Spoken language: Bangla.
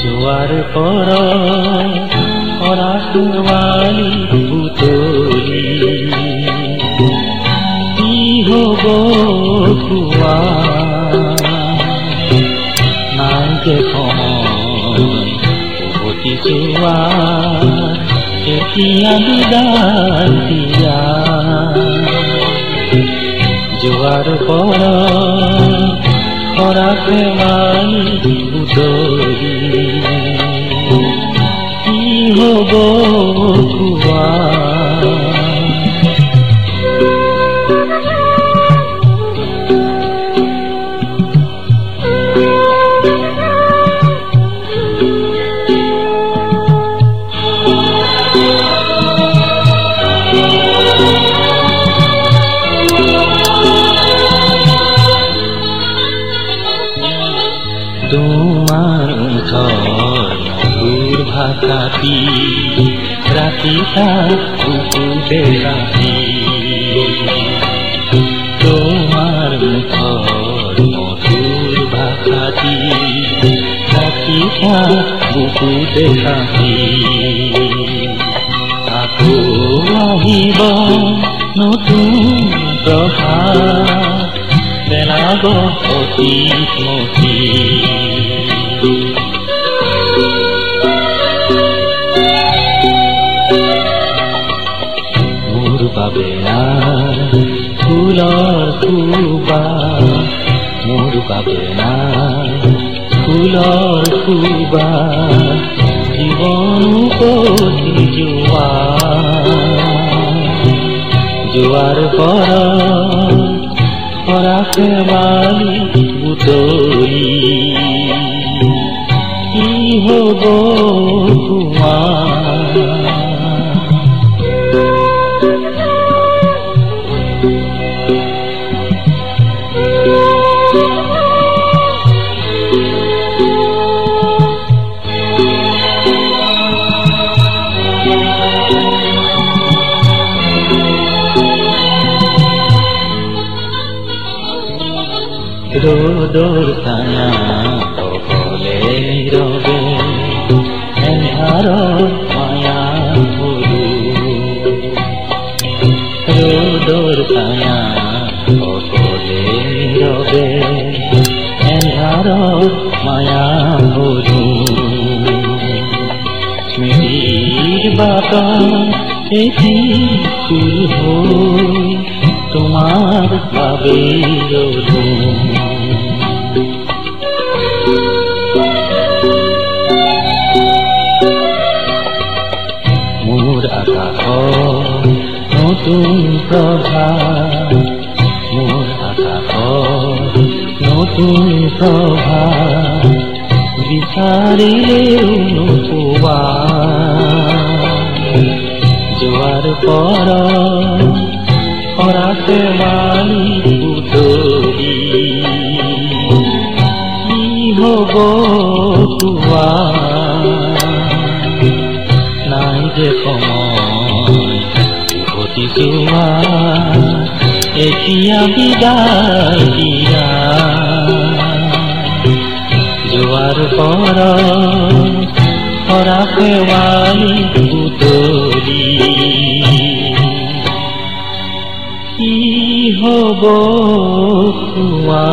জোয়ার পর অরাসওয়ালি পুতলি। কি হব কুয়া যোৱা এতিয়া বিদায় দিয়া। জোয়ার পর খরাকে মানি বুদরি কি হব কুয়া তোমার ঘর মধুর ভাষাতি রাতিটা কুকুরে রাতি তোমার ঘর, মধুর ভাষাতি রাতিটা বুকুতে আকৌ আহিব নতুন প্ৰভাত পেলাব অতি স্মৃতি মোৰ বাবে নাই ফুলৰ খুবা মোৰ বাবে ফুলৰ খুবা জীৱন পথি যোৱা যোৱাৰ পৰা পৰাকে বালি বুটলি কি হব রোদর ছায়া সকলে রবে এন্ধার মায়া হলু রোদর ছায়া সকলে রবে মায়া হলু স্মৃতির বাতা এটি ফুল হই তোমার বাবে রলু নতুন প্ৰভাত মোৰ আকাশ, নতুন বিচাৰিলেও নোপোৱা যোৱাৰ পৰ কৰাতে মানি বুটলি কি হব কোৱা যোৱা এতিয়া বিদায় দিয়া যোৱাৰ পৰ কৰাতে মানি বুটলি কি হব কোৱা